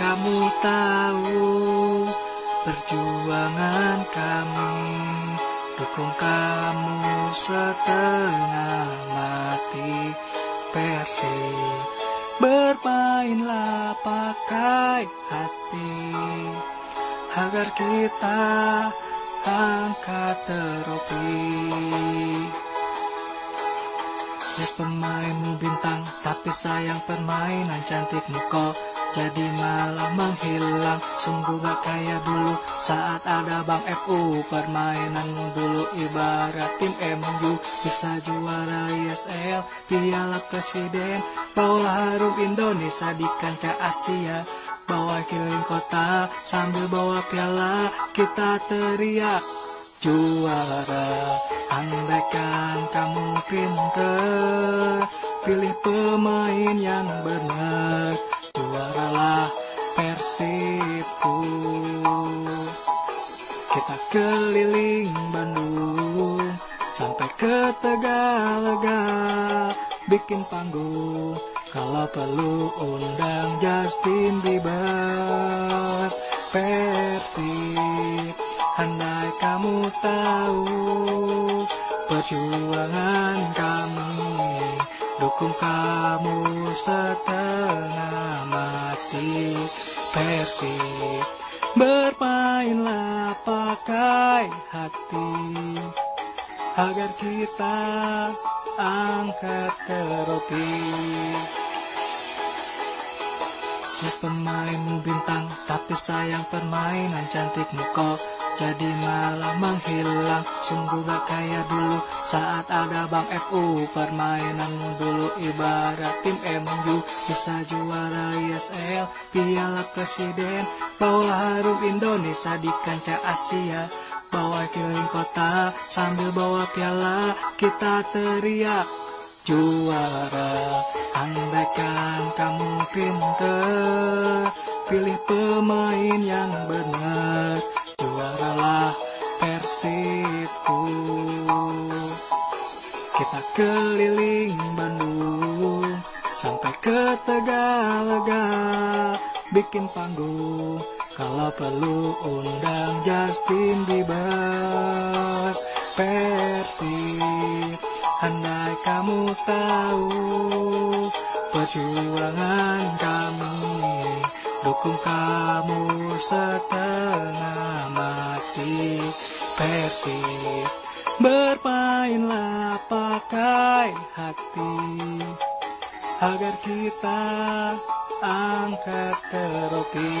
kamu tahu perjuangan kami Dukung kamu setengah mati. Persib Bermainlah pakai hati Agar kita angkat trofi Yes pemainmu bintang Tapi sayang permainan cantikmu kok jadi malah menghilang. Sungguh gak kayak dulu saat ada Bang FU Permainan dulu ibarat tim MU Bisa juara ISL, piala presiden. Bawa harum Indonesia di kancah Asia. Bawa keliling kota sambil bawa piala Kita teriak juara Andaikan kamu pinter Pilih pemain yang benar. Juaralah Persibku. Kita keliling Bandung Sampai ke Tegalega Bikin panggung Kalau perlu undang Justin Bieber. Persib Andai kamu tahu perjuangan kami Dukung kamu setengah mati Persib Bermainlah pakai hati Agar kita angkat trofi Yes pemainmu bintang Tapi sayang permainan cantikmu kok Jadi malah menghilang Sungguh gak kayak dulu. Saat ada Bang FU Permainanmu dulu ibarat tim MU Bisa juara ISL Piala Presiden. Bawa harum Indonesia di kancah Asia. Bawa keliling kota Sambil bawa piala Kita teriak juara Andaikan kamu pinter Pilih pemain yang benar. Juaralah Persibku Kita keliling Bandung Sampai ke Tegalega Bikin panggung Kalau perlu undang Justin Bieber. Persib Andai kamu tahu perjuangan kami Dukung kamu setengah mati. Persib Bermainlah pakai hati. Agar kita angkat trofi